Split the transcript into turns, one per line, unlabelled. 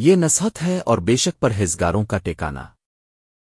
یہ نصحت ہے اور بے شک پرہیزگاروں کا ٹیکانا۔